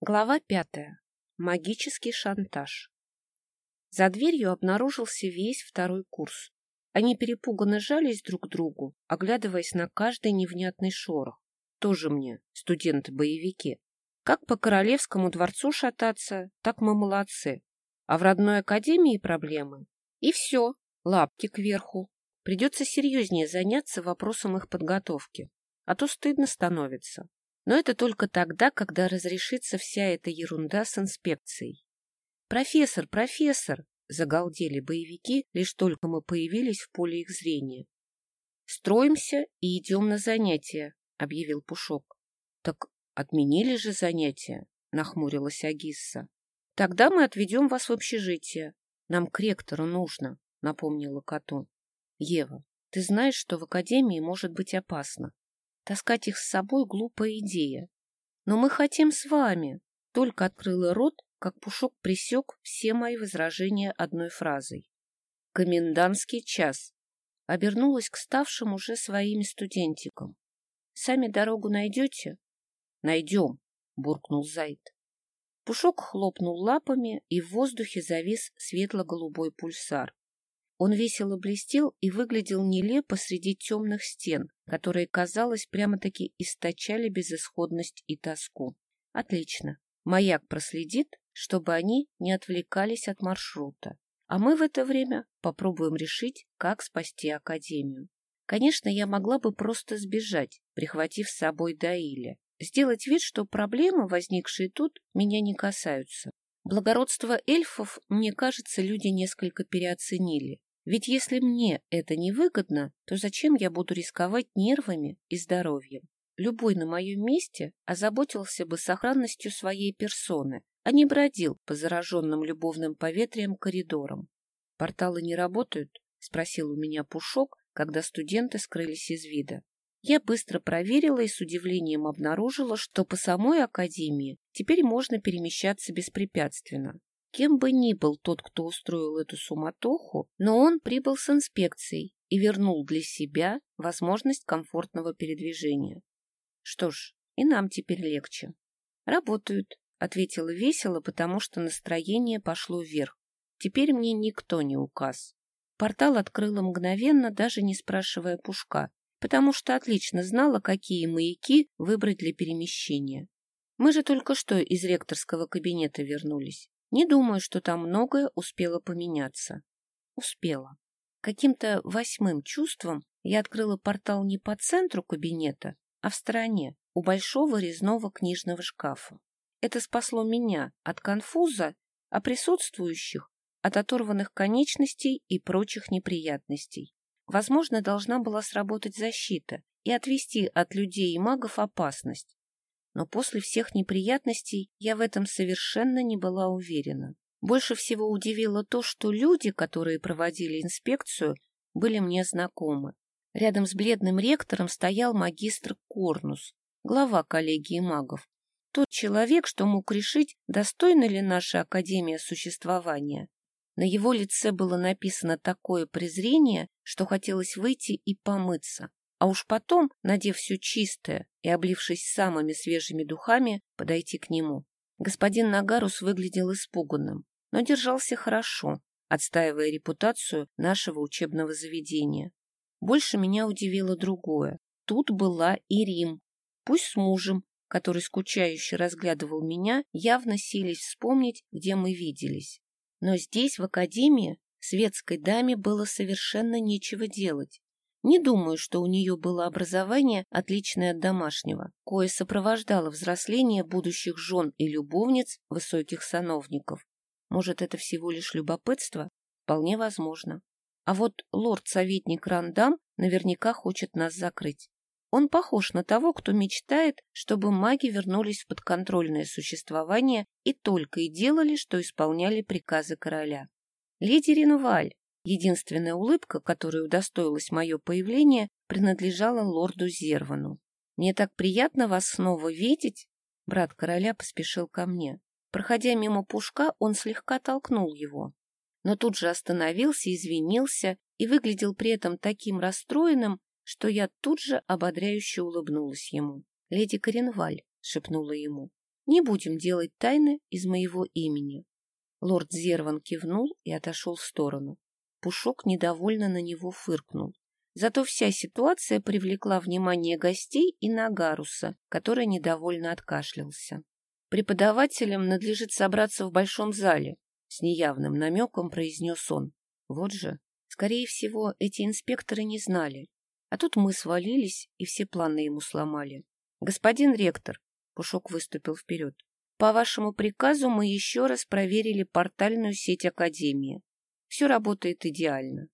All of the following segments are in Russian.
Глава пятая. Магический шантаж. За дверью обнаружился весь второй курс. Они перепуганно жались друг к другу, оглядываясь на каждый невнятный шорох. Тоже мне, студенты-боевики. Как по королевскому дворцу шататься, так мы молодцы. А в родной академии проблемы. И все, лапки кверху. Придется серьезнее заняться вопросом их подготовки, а то стыдно становится. Но это только тогда, когда разрешится вся эта ерунда с инспекцией. «Профессор, профессор!» — загалдели боевики, лишь только мы появились в поле их зрения. «Строимся и идем на занятия», — объявил Пушок. «Так отменили же занятия», — нахмурилась Агисса. «Тогда мы отведем вас в общежитие. Нам к ректору нужно», — напомнила коту. «Ева, ты знаешь, что в академии может быть опасно. Таскать их с собой — глупая идея. Но мы хотим с вами. Только открыла рот, как Пушок присек все мои возражения одной фразой. Комендантский час. Обернулась к ставшим уже своими студентикам. Сами дорогу найдете? Найдем, буркнул Зайд. Пушок хлопнул лапами, и в воздухе завис светло-голубой пульсар. Он весело блестел и выглядел нелепо среди темных стен, которые, казалось, прямо-таки источали безысходность и тоску. Отлично. Маяк проследит, чтобы они не отвлекались от маршрута. А мы в это время попробуем решить, как спасти Академию. Конечно, я могла бы просто сбежать, прихватив с собой Даиля. Сделать вид, что проблемы, возникшие тут, меня не касаются. Благородство эльфов, мне кажется, люди несколько переоценили. Ведь если мне это невыгодно, то зачем я буду рисковать нервами и здоровьем? Любой на моем месте озаботился бы сохранностью своей персоны, а не бродил по зараженным любовным поветриям коридорам. «Порталы не работают?» — спросил у меня Пушок, когда студенты скрылись из вида. Я быстро проверила и с удивлением обнаружила, что по самой академии теперь можно перемещаться беспрепятственно. Кем бы ни был тот, кто устроил эту суматоху, но он прибыл с инспекцией и вернул для себя возможность комфортного передвижения. Что ж, и нам теперь легче. Работают, ответила весело, потому что настроение пошло вверх. Теперь мне никто не указ. Портал открыла мгновенно, даже не спрашивая Пушка, потому что отлично знала, какие маяки выбрать для перемещения. Мы же только что из ректорского кабинета вернулись. Не думаю, что там многое успело поменяться. Успела. Каким-то восьмым чувством я открыла портал не по центру кабинета, а в стороне, у большого резного книжного шкафа. Это спасло меня от конфуза, а присутствующих от оторванных конечностей и прочих неприятностей. Возможно, должна была сработать защита и отвести от людей и магов опасность но после всех неприятностей я в этом совершенно не была уверена. Больше всего удивило то, что люди, которые проводили инспекцию, были мне знакомы. Рядом с бледным ректором стоял магистр Корнус, глава коллегии магов. Тот человек, что мог решить, достойна ли наша Академия существования. На его лице было написано такое презрение, что хотелось выйти и помыться а уж потом, надев все чистое и облившись самыми свежими духами, подойти к нему. Господин Нагарус выглядел испуганным, но держался хорошо, отстаивая репутацию нашего учебного заведения. Больше меня удивило другое. Тут была и Рим, пусть с мужем, который скучающе разглядывал меня, явно сились вспомнить, где мы виделись. Но здесь, в академии, светской даме было совершенно нечего делать. Не думаю, что у нее было образование, отличное от домашнего, кое сопровождало взросление будущих жен и любовниц высоких сановников. Может, это всего лишь любопытство? Вполне возможно. А вот лорд-советник Рандам наверняка хочет нас закрыть. Он похож на того, кто мечтает, чтобы маги вернулись в подконтрольное существование и только и делали, что исполняли приказы короля. Леди Ринваль, Единственная улыбка, которой удостоилось мое появление, принадлежала лорду Зервану. «Мне так приятно вас снова видеть!» Брат короля поспешил ко мне. Проходя мимо пушка, он слегка толкнул его. Но тут же остановился, извинился и выглядел при этом таким расстроенным, что я тут же ободряюще улыбнулась ему. «Леди Коренваль», — шепнула ему, — Не будем делать тайны из моего имени. Лорд Зерван кивнул и отошел в сторону. Пушок недовольно на него фыркнул. Зато вся ситуация привлекла внимание гостей и Нагаруса, который недовольно откашлялся. Преподавателям надлежит собраться в большом зале, с неявным намеком произнес он. Вот же, скорее всего, эти инспекторы не знали. А тут мы свалились, и все планы ему сломали. Господин ректор, Пушок выступил вперед, по вашему приказу мы еще раз проверили портальную сеть Академии. Все работает идеально.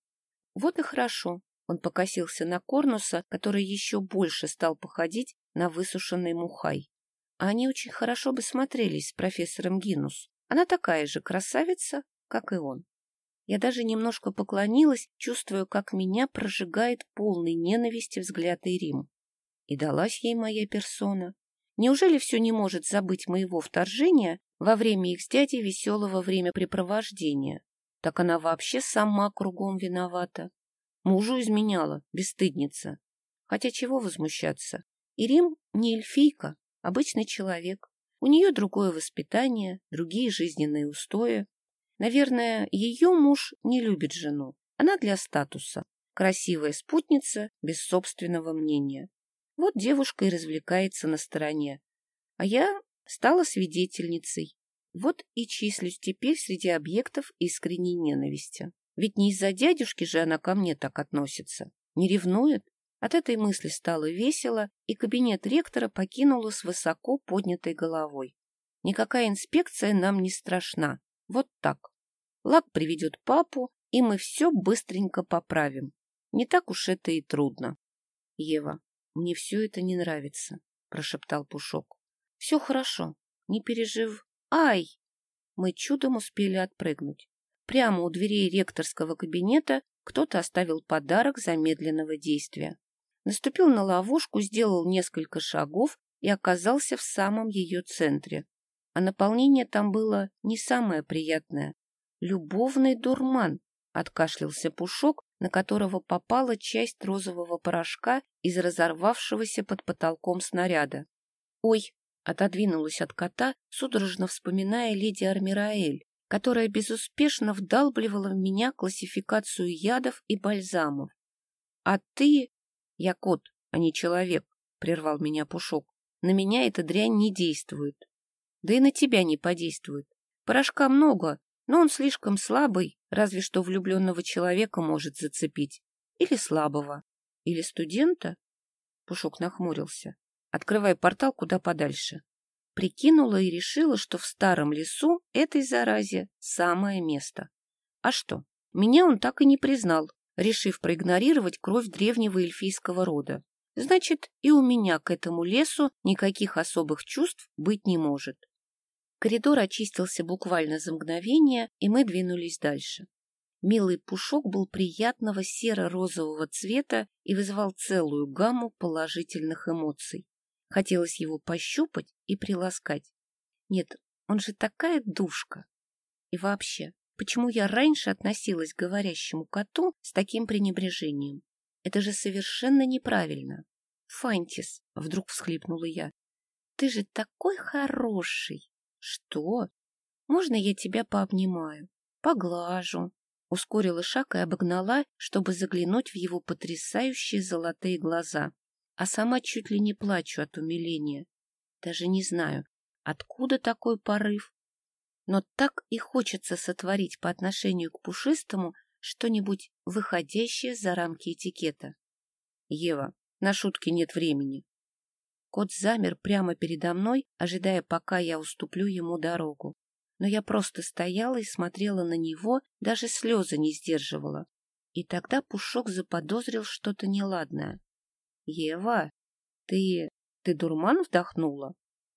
Вот и хорошо. Он покосился на Корнуса, который еще больше стал походить на высушенный мухай. А они очень хорошо бы смотрелись с профессором Гинус. Она такая же красавица, как и он. Я даже немножко поклонилась, чувствуя, как меня прожигает полный ненависти взгляд Ирим. И далась ей моя персона. Неужели все не может забыть моего вторжения во время их с дядей веселого времяпрепровождения? Так она вообще сама кругом виновата. Мужу изменяла, бесстыдница. Хотя чего возмущаться? Ирим не эльфийка, обычный человек. У нее другое воспитание, другие жизненные устои. Наверное, ее муж не любит жену. Она для статуса. Красивая спутница, без собственного мнения. Вот девушка и развлекается на стороне. А я стала свидетельницей. Вот и числюсь теперь среди объектов искренней ненависти. Ведь не из-за дядюшки же она ко мне так относится. Не ревнует? От этой мысли стало весело, и кабинет ректора покинула с высоко поднятой головой. Никакая инспекция нам не страшна. Вот так. Лак приведет папу, и мы все быстренько поправим. Не так уж это и трудно. Ева, мне все это не нравится, прошептал Пушок. Все хорошо, не пережив. Ай! Мы чудом успели отпрыгнуть. Прямо у дверей ректорского кабинета кто-то оставил подарок замедленного действия. Наступил на ловушку, сделал несколько шагов и оказался в самом ее центре. А наполнение там было не самое приятное. Любовный дурман, откашлялся Пушок, на которого попала часть розового порошка из разорвавшегося под потолком снаряда. «Ой!» — отодвинулась от кота, судорожно вспоминая леди Армираэль, которая безуспешно вдалбливала в меня классификацию ядов и бальзамов. «А ты...» «Я кот, а не человек», — прервал меня Пушок. «На меня эта дрянь не действует. Да и на тебя не подействует. Порошка много, но он слишком слабый, разве что влюбленного человека может зацепить. Или слабого. Или студента?» Пушок нахмурился. «Открывай портал куда подальше». Прикинула и решила, что в старом лесу этой заразе самое место. А что, меня он так и не признал, решив проигнорировать кровь древнего эльфийского рода. Значит, и у меня к этому лесу никаких особых чувств быть не может. Коридор очистился буквально за мгновение, и мы двинулись дальше. Милый пушок был приятного серо-розового цвета и вызывал целую гамму положительных эмоций. Хотелось его пощупать и приласкать. Нет, он же такая душка. И вообще, Почему я раньше относилась к говорящему коту с таким пренебрежением? Это же совершенно неправильно. Фантис, вдруг всхлипнула я. Ты же такой хороший. Что? Можно я тебя пообнимаю? Поглажу. Ускорила шаг и обогнала, чтобы заглянуть в его потрясающие золотые глаза. А сама чуть ли не плачу от умиления. Даже не знаю, откуда такой порыв, но так и хочется сотворить по отношению к пушистому что-нибудь выходящее за рамки этикета. Ева, на шутки нет времени. Кот замер прямо передо мной, ожидая, пока я уступлю ему дорогу. Но я просто стояла и смотрела на него, даже слезы не сдерживала. И тогда Пушок заподозрил что-то неладное. — Ева, ты... ты дурман вдохнула?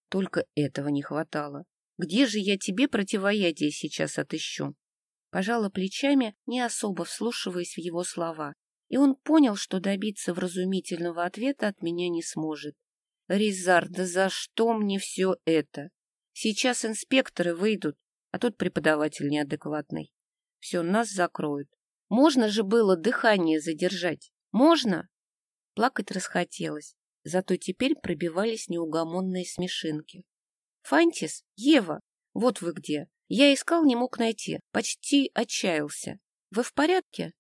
Только этого не хватало. Где же я тебе противоядие сейчас отыщу? Пожала плечами, не особо вслушиваясь в его слова. И он понял, что добиться вразумительного ответа от меня не сможет. Ризар, да за что мне все это? Сейчас инспекторы выйдут, а тут преподаватель неадекватный. Все, нас закроют. Можно же было дыхание задержать. Можно? Плакать расхотелось, зато теперь пробивались неугомонные смешинки. Фантис? Ева? Вот вы где. Я искал, не мог найти. Почти отчаялся. Вы в порядке?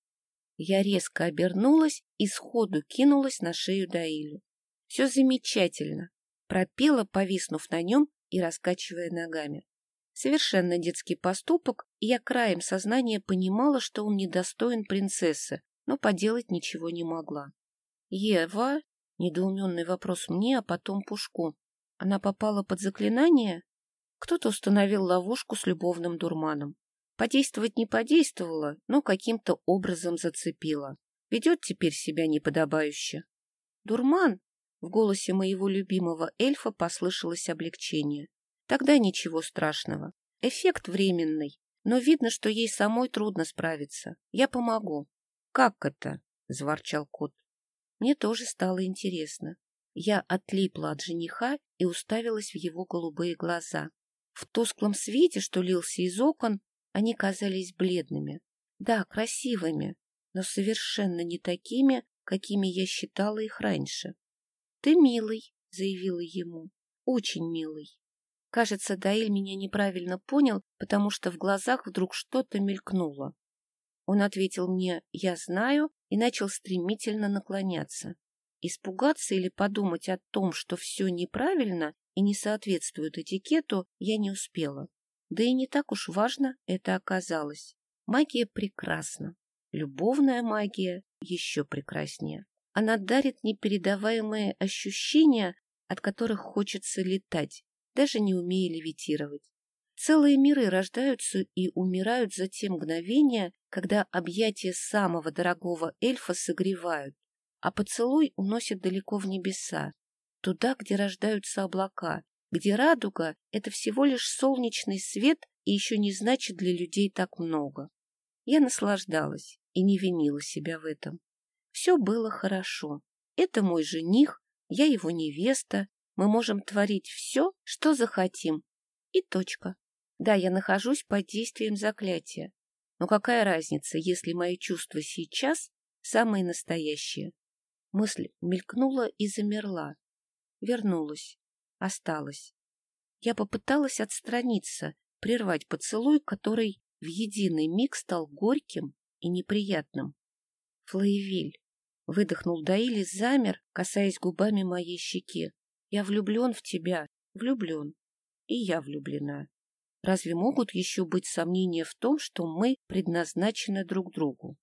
Я резко обернулась и сходу кинулась на шею Даилю. Все замечательно. Пропела, повиснув на нем и раскачивая ногами. Совершенно детский поступок, и я краем сознания понимала, что он недостоин принцессы, но поделать ничего не могла. «Ева?» — недоуменный вопрос мне, а потом Пушку. «Она попала под заклинание?» Кто-то установил ловушку с любовным дурманом. Подействовать не подействовала, но каким-то образом зацепила. Ведет теперь себя неподобающе. «Дурман?» В голосе моего любимого эльфа послышалось облегчение. Тогда ничего страшного. Эффект временный, но видно, что ей самой трудно справиться. Я помогу. — Как это? — заворчал кот. Мне тоже стало интересно. Я отлипла от жениха и уставилась в его голубые глаза. В тусклом свете, что лился из окон, они казались бледными. Да, красивыми, но совершенно не такими, какими я считала их раньше. — Ты милый, — заявила ему, — очень милый. Кажется, Даиль меня неправильно понял, потому что в глазах вдруг что-то мелькнуло. Он ответил мне «я знаю» и начал стремительно наклоняться. Испугаться или подумать о том, что все неправильно и не соответствует этикету, я не успела. Да и не так уж важно это оказалось. Магия прекрасна. Любовная магия еще прекраснее. Она дарит непередаваемые ощущения, от которых хочется летать, даже не умея левитировать. Целые миры рождаются и умирают за те мгновения, когда объятия самого дорогого эльфа согревают, а поцелуй уносит далеко в небеса, туда, где рождаются облака, где радуга — это всего лишь солнечный свет и еще не значит для людей так много. Я наслаждалась и не винила себя в этом. Все было хорошо. Это мой жених, я его невеста, мы можем творить все, что захотим. И точка. Да, я нахожусь под действием заклятия. Но какая разница, если мои чувства сейчас самые настоящие? Мысль мелькнула и замерла. Вернулась. Осталась. Я попыталась отстраниться, прервать поцелуй, который в единый миг стал горьким и неприятным. Флоевиль. Выдохнул Даили, замер, касаясь губами моей щеки. Я влюблен в тебя, влюблен. И я влюблена. Разве могут еще быть сомнения в том, что мы предназначены друг другу?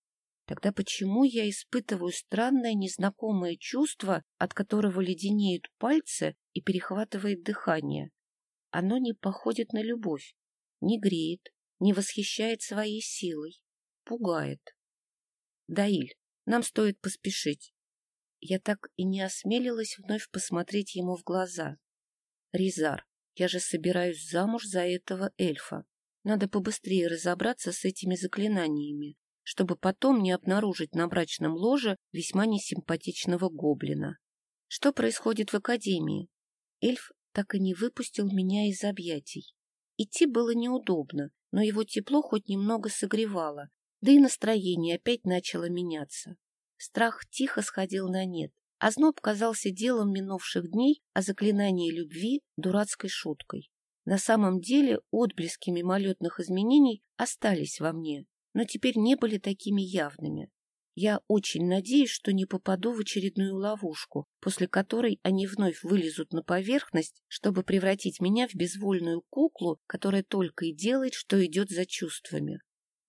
Тогда почему я испытываю странное незнакомое чувство, от которого леденеют пальцы и перехватывает дыхание? Оно не походит на любовь, не греет, не восхищает своей силой, пугает. Даиль, нам стоит поспешить. Я так и не осмелилась вновь посмотреть ему в глаза. Ризар, я же собираюсь замуж за этого эльфа. Надо побыстрее разобраться с этими заклинаниями, чтобы потом не обнаружить на брачном ложе весьма несимпатичного гоблина. Что происходит в академии? Эльф так и не выпустил меня из объятий. Идти было неудобно, но его тепло хоть немного согревало, да и настроение опять начало меняться. Страх тихо сходил на нет. А Озноб казался делом минувших дней, а заклинание любви — дурацкой шуткой. На самом деле отблески мимолетных изменений остались во мне, но теперь не были такими явными. Я очень надеюсь, что не попаду в очередную ловушку, после которой они вновь вылезут на поверхность, чтобы превратить меня в безвольную куклу, которая только и делает, что идет за чувствами.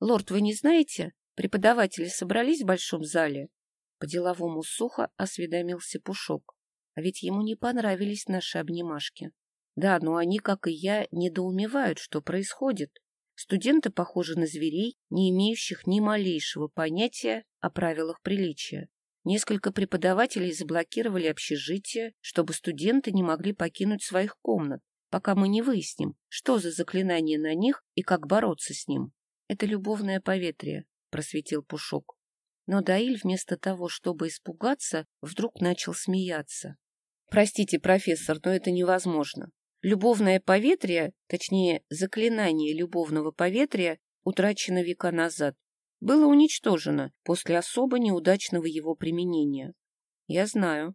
Лорд, вы не знаете? Преподаватели собрались в большом зале? По-деловому сухо осведомился Пушок. А ведь ему не понравились наши обнимашки. Да, но они, как и я, недоумевают, что происходит. Студенты похожи на зверей, не имеющих ни малейшего понятия о правилах приличия. Несколько преподавателей заблокировали общежитие, чтобы студенты не могли покинуть своих комнат, пока мы не выясним, что за заклинание на них и как бороться с ним. Это любовное поветрие, просветил Пушок. Но Даиль вместо того, чтобы испугаться, вдруг начал смеяться. «Простите, профессор, но это невозможно. Любовное поветрие, точнее, заклинание любовного поветрия, утрачено века назад, было уничтожено после особо неудачного его применения. Я знаю.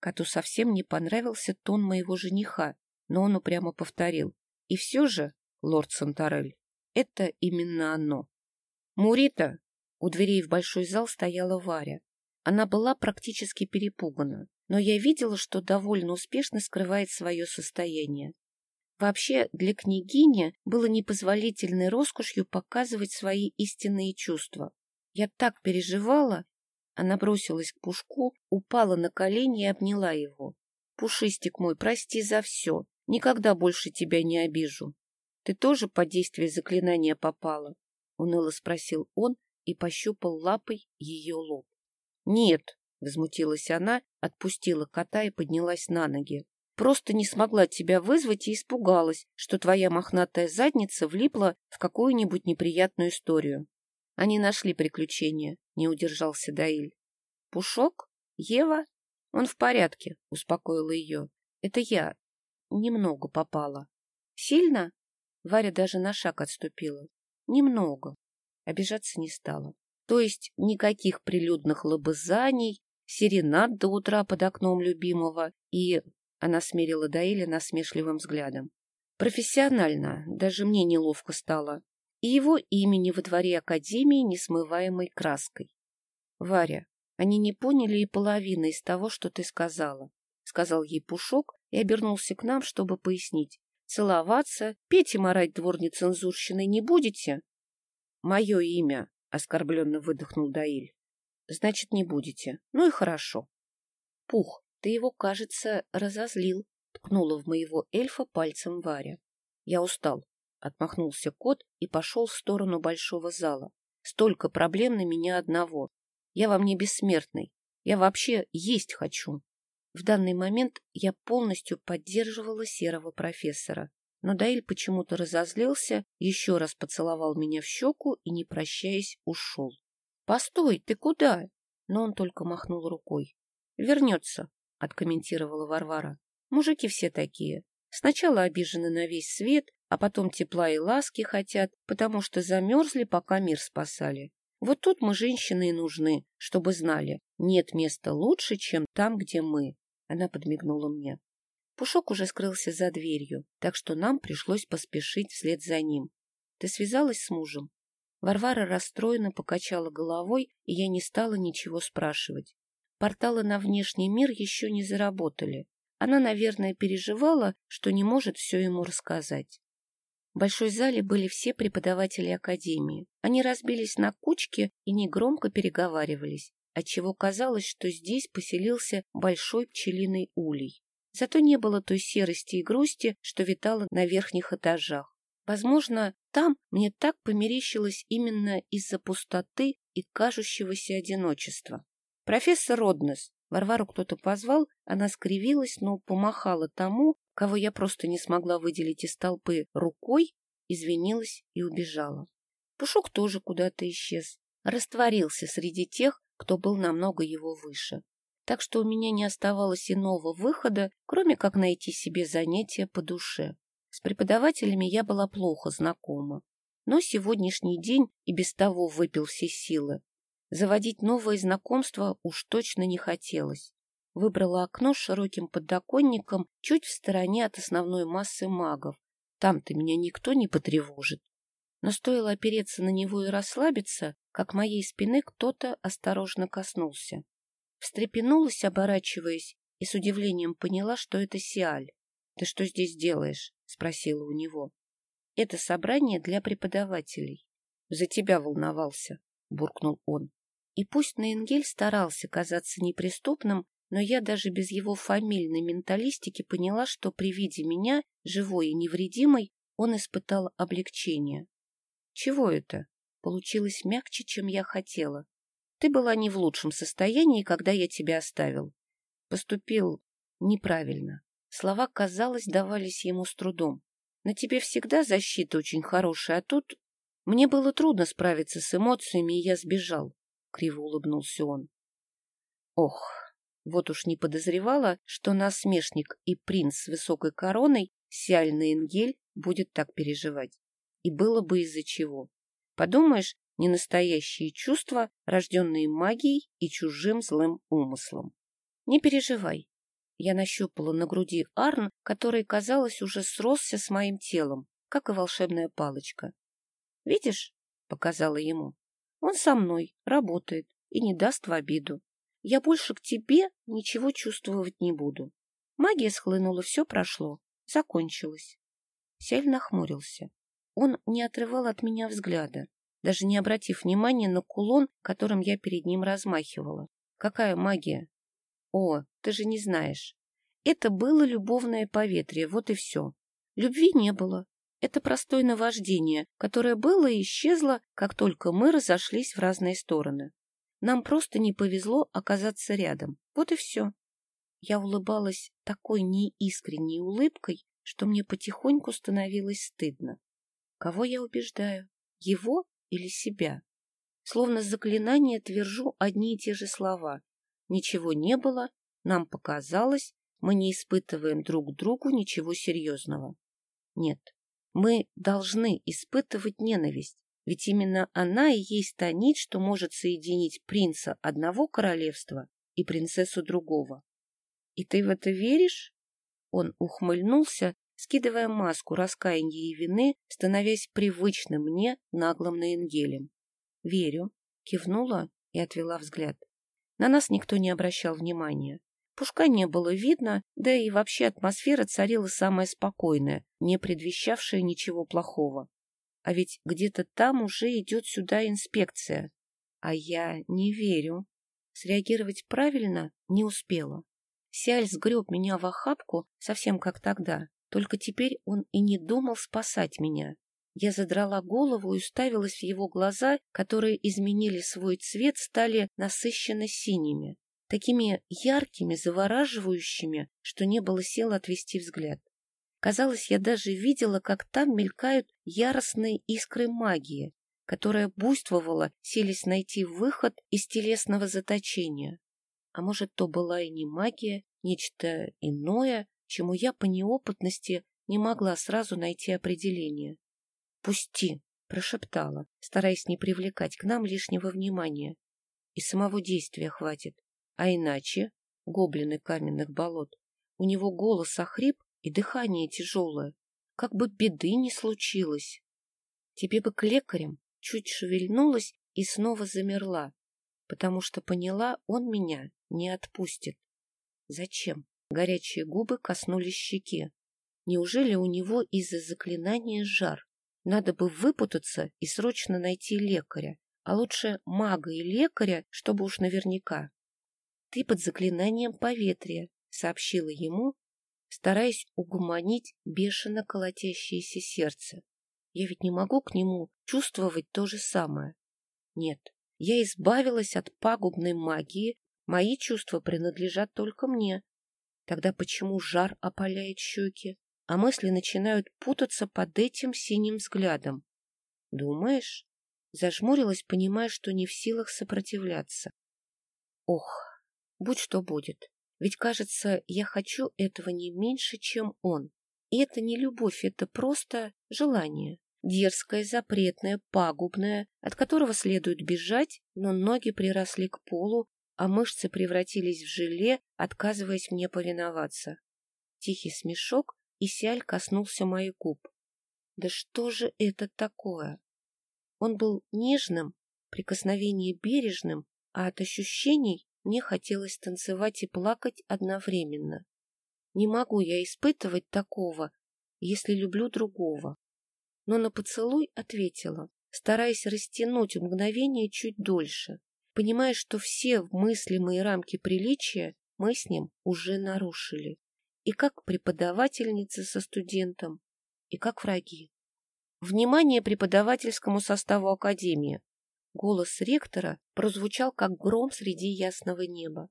Коту совсем не понравился тон моего жениха, но он упрямо повторил. И все же, лорд Сантарель, это именно оно. Мурита! У дверей в большой зал стояла Варя. Она была практически перепугана, но я видела, что довольно успешно скрывает свое состояние. Вообще, для княгини было непозволительной роскошью показывать свои истинные чувства. Я так переживала. Она бросилась к Пушку, упала на колени и обняла его. «Пушистик мой, прости за все. Никогда больше тебя не обижу. Ты тоже под действие заклинания попала?» — уныло спросил он и пощупал лапой ее лоб. «Нет», — возмутилась она, отпустила кота и поднялась на ноги. «Просто не смогла тебя вызвать и испугалась, что твоя мохнатая задница влипла в какую-нибудь неприятную историю». Они нашли приключения, не удержался Даиль. «Пушок? Ева? Он в порядке», — успокоила ее. «Это я. Немного попала». «Сильно?» Варя даже на шаг отступила. «Немного». Обижаться не стала. То есть никаких прилюдных лобызаний, серенад до утра под окном любимого и... Она смерила Даиля насмешливым взглядом. Профессионально, даже мне неловко стало. И его имени во дворе Академии несмываемой краской. Варя, они не поняли и половины из того, что ты сказала, сказал ей Пушок и обернулся к нам, чтобы пояснить. Целоваться, петь и морать двор нецензурщиной не будете? Мое имя, оскорбленно выдохнул Даиль. Значит, не будете. Ну и хорошо. Пух, ты его, кажется, разозлил, ткнула в моего эльфа пальцем Варя. Я устал, отмахнулся кот и пошел в сторону большого зала. Столько проблем на меня одного. Я вам не бессмертный. Я вообще есть хочу. В данный момент я полностью поддерживала серого профессора. Но Даиль почему-то разозлился, еще раз поцеловал меня в щеку и, не прощаясь, ушел. — Постой, ты куда? Но он только махнул рукой. — Вернется, — откомментировала Варвара. — Мужики все такие. Сначала обижены на весь свет, а потом тепла и ласки хотят, потому что замерзли, пока мир спасали. Вот тут мы, женщины, и нужны, чтобы знали, нет места лучше, чем там, где мы. Она подмигнула мне. Пушок уже скрылся за дверью, так что нам пришлось поспешить вслед за ним. Ты связалась с мужем? Варвара расстроенно покачала головой, и я не стала ничего спрашивать. Порталы на внешний мир еще не заработали. Она, наверное, переживала, что не может все ему рассказать. В большой зале были все преподаватели академии. Они разбились на кучки и негромко переговаривались, отчего казалось, что здесь поселился большой пчелиный улей. Зато не было той серости и грусти, что витало на верхних этажах. Возможно, там мне так померещилось именно из-за пустоты и кажущегося одиночества. «Профессор Роднес!» Варвару кто-то позвал, она скривилась, но помахала тому, кого я просто не смогла выделить из толпы рукой, извинилась и убежала. Пушок тоже куда-то исчез, растворился среди тех, кто был намного его выше так что у меня не оставалось иного выхода, кроме как найти себе занятие по душе. С преподавателями я была плохо знакома, но сегодняшний день и без того выпил все силы. Заводить новое знакомство уж точно не хотелось. Выбрала окно с широким подоконником чуть в стороне от основной массы магов. Там-то меня никто не потревожит. Но стоило опереться на него и расслабиться, как моей спины кто-то осторожно коснулся. Встрепенулась, оборачиваясь, и с удивлением поняла, что это Сиаль. — Ты что здесь делаешь? — спросила у него. — Это собрание для преподавателей. — За тебя волновался, — буркнул он. И пусть Наенгель старался казаться неприступным, но я даже без его фамильной менталистики поняла, что при виде меня, живой и невредимой, он испытал облегчение. — Чего это? Получилось мягче, чем я хотела. Ты была не в лучшем состоянии, когда я тебя оставил. Поступил неправильно. Слова, казалось, давались ему с трудом. На тебе всегда защита очень хорошая, а тут... Мне было трудно справиться с эмоциями, и я сбежал. Криво улыбнулся он. Ох, вот уж не подозревала, что насмешник и принц с высокой короной, Сиальный Энгель, будет так переживать. И было бы из-за чего. Подумаешь, ненастоящие чувства, рожденные магией и чужим злым умыслом. Не переживай. Я нащупала на груди Арн, который, казалось, уже сросся с моим телом, как и волшебная палочка. «Видишь?» — показала ему. «Он со мной, работает и не даст в обиду. Я больше к тебе ничего чувствовать не буду. Магия схлынула, все прошло, закончилось». Сель нахмурился. Он не отрывал от меня взгляда, даже не обратив внимания на кулон, которым я перед ним размахивала. Какая магия? О, ты же не знаешь. Это было любовное поветрие, вот и все. Любви не было. Это простое наваждение, которое было и исчезло, как только мы разошлись в разные стороны. Нам просто не повезло оказаться рядом. Вот и все. Я улыбалась такой неискренней улыбкой, что мне потихоньку становилось стыдно. Кого я убеждаю? Его или себя? Словно заклинание твержу одни и те же слова. Ничего не было, нам показалось, мы не испытываем друг другу ничего серьезного. Нет, мы должны испытывать ненависть, ведь именно она и есть та нить, что может соединить принца одного королевства и принцессу другого. И ты в это веришь? Он ухмыльнулся, скидывая маску раскаяния и вины, становясь привычным мне наглым наингелем. Верю, кивнула и отвела взгляд. На нас никто не обращал внимания. Пушка не было видно, да и вообще атмосфера царила самая спокойная, не предвещавшая ничего плохого. А ведь где-то там уже идет сюда инспекция. А я не верю. Среагировать правильно не успела. Сиаль сгреб меня в охапку, совсем как тогда, только теперь он и не думал спасать меня. Я задрала голову и уставилась в его глаза, которые изменили свой цвет, стали насыщенно синими такими яркими, завораживающими, что не было сил отвести взгляд. Казалось, я даже видела, как там мелькают яростные искры магии, которая буйствовала, селись найти выход из телесного заточения. А может, то была и не магия, нечто иное, чему я по неопытности не могла сразу найти определение. «Пусти!» — прошептала, стараясь не привлекать к нам лишнего внимания. И самого действия хватит. А иначе гоблины каменных болот. У него голос охрип и дыхание тяжелое. Как бы беды не случилось. Тебе бы к лекарям чуть шевельнулась и снова замерла, потому что поняла, он меня не отпустит. Зачем? Горячие губы коснулись щеки. Неужели у него из-за заклинания жар? Надо бы выпутаться и срочно найти лекаря, а лучше мага и лекаря, чтобы уж наверняка. Ты под заклинанием поветрия, сообщила ему, стараясь угуманить бешено колотящееся сердце. Я ведь не могу к нему чувствовать то же самое. Нет, я избавилась от пагубной магии, мои чувства принадлежат только мне. Тогда почему жар опаляет щеки, а мысли начинают путаться под этим синим взглядом? Думаешь? Зажмурилась, понимая, что не в силах сопротивляться. Ох, Будь что будет. Ведь, кажется, я хочу этого не меньше, чем он. И это не любовь, это просто желание. Дерзкое, запретное, пагубное, от которого следует бежать, но ноги приросли к полу, а мышцы превратились в желе, отказываясь мне повиноваться. Тихий смешок, и Сиаль коснулся моих губ. Да что же это такое? Он был нежным, прикосновение бережным, а от ощущений мне хотелось танцевать и плакать одновременно. Не могу я испытывать такого, если люблю другого. Но на поцелуй ответила, стараясь растянуть мгновение чуть дольше, понимая, что все мыслимые рамки приличия мы с ним уже нарушили. И как преподавательница со студентом, и как враги. Внимание преподавательскому составу Академии. Голос ректора прозвучал, как гром среди ясного неба.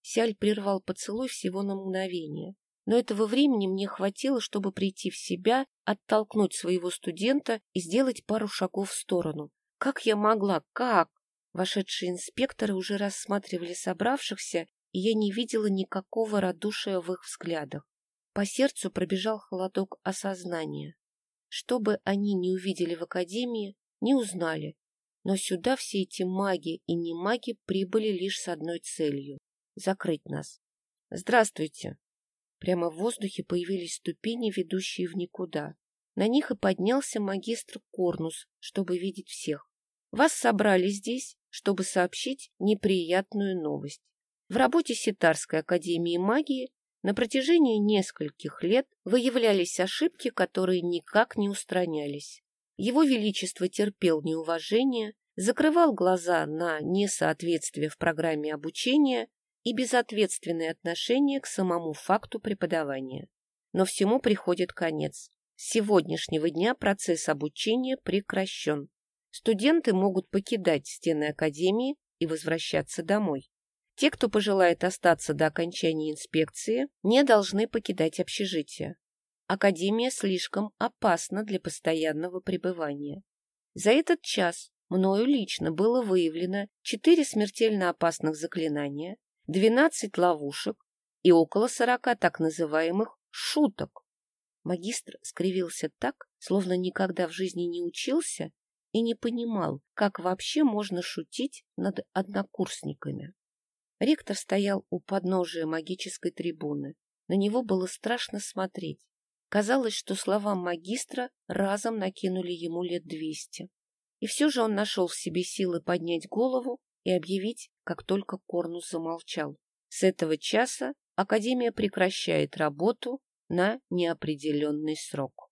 Сяль прервал поцелуй всего на мгновение. Но этого времени мне хватило, чтобы прийти в себя, оттолкнуть своего студента и сделать пару шагов в сторону. Как я могла? Как? Вошедшие инспекторы уже рассматривали собравшихся, и я не видела никакого радушия в их взглядах. По сердцу пробежал холодок осознания. Что бы они не увидели в академии, не узнали, но сюда все эти маги и не маги прибыли лишь с одной целью — закрыть нас. Здравствуйте. Прямо в воздухе появились ступени, ведущие в никуда. На них и поднялся магистр Корнус, чтобы видеть всех. Вас собрали здесь, чтобы сообщить неприятную новость. В работе Ситарской академии магии на протяжении нескольких лет выявлялись ошибки, которые никак не устранялись. Его Величество терпел неуважение, закрывал глаза на несоответствие в программе обучения и безответственное отношение к самому факту преподавания. Но всему приходит конец. С сегодняшнего дня процесс обучения прекращен. Студенты могут покидать стены Академии и возвращаться домой. Те, кто пожелает остаться до окончания инспекции, не должны покидать общежитие. Академия слишком опасна для постоянного пребывания. За этот час мною лично было выявлено четыре смертельно опасных заклинания, 12 ловушек и около 40 так называемых шуток. Магистр скривился так, словно никогда в жизни не учился и не понимал, как вообще можно шутить над однокурсниками. Ректор стоял у подножия магической трибуны. На него было страшно смотреть. Казалось, что слова магистра разом накинули ему лет двести. И все же он нашел в себе силы поднять голову и объявить, как только Корнус замолчал. С этого часа Академия прекращает работу на неопределенный срок.